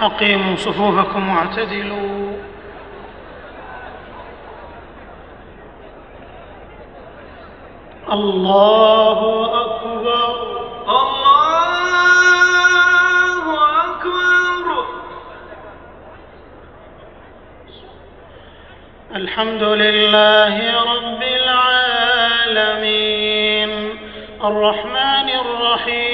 أقيموا صفوفكم واعتدلوا. الله أكبر. الله أكبر. الحمد لله رب العالمين. الرحمن الرحيم.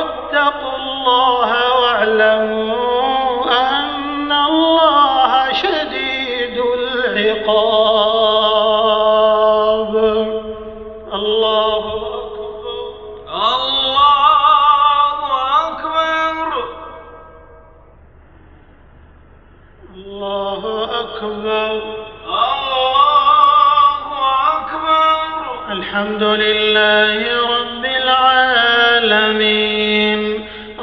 واتقوا الله واعلموا أن الله شديد العقاب. الله أكبر. الله أكبر. الله أكبر. الله أكبر الحمد لله رب العالمين.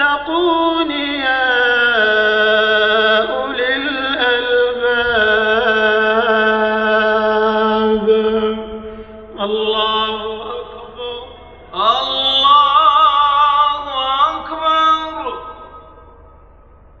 فاتقون يا أولي الألباب. الله أكبر. الله